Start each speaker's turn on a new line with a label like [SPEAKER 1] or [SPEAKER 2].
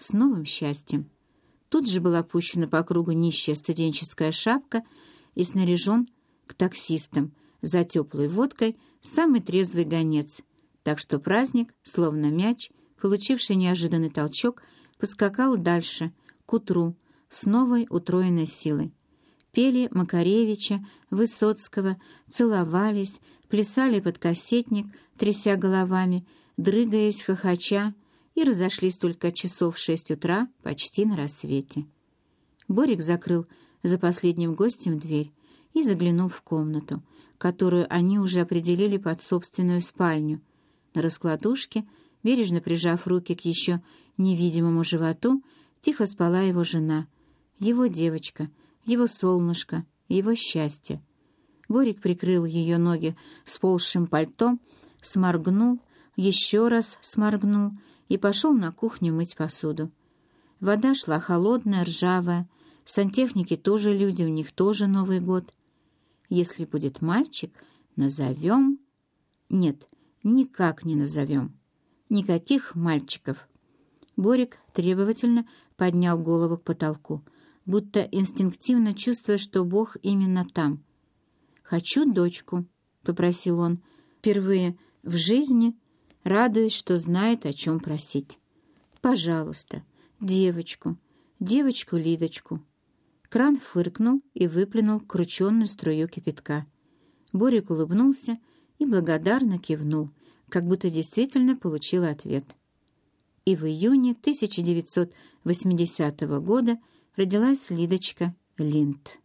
[SPEAKER 1] с новым счастьем. Тут же была пущена по кругу нищая студенческая шапка и снаряжен к таксистам за теплой водкой самый трезвый гонец, так что праздник, словно мяч, получивший неожиданный толчок, поскакал дальше, к утру, с новой утроенной силой. Пели Макаревича, Высоцкого, целовались, плясали под кассетник, тряся головами, дрыгаясь, хохоча, и разошлись только часов в шесть утра, почти на рассвете. Борик закрыл за последним гостем дверь и заглянул в комнату, которую они уже определили под собственную спальню. На раскладушке, бережно прижав руки к еще невидимому животу, тихо спала его жена, его девочка, его солнышко, его счастье. Борик прикрыл ее ноги сползшим пальтом, сморгнул, еще раз сморгнул и пошел на кухню мыть посуду. Вода шла холодная, ржавая, сантехники тоже люди, у них тоже Новый год. Если будет мальчик, назовем... Нет, никак не назовем. Никаких мальчиков. Борик требовательно поднял голову к потолку, будто инстинктивно чувствуя, что Бог именно там. «Хочу дочку», — попросил он, впервые в жизни радуясь, что знает, о чем просить. «Пожалуйста, девочку, девочку Лидочку». Кран фыркнул и выплюнул крученную струю кипятка. Борик улыбнулся и благодарно кивнул, как будто действительно получил ответ. И в июне 1980 года родилась Лидочка Линд.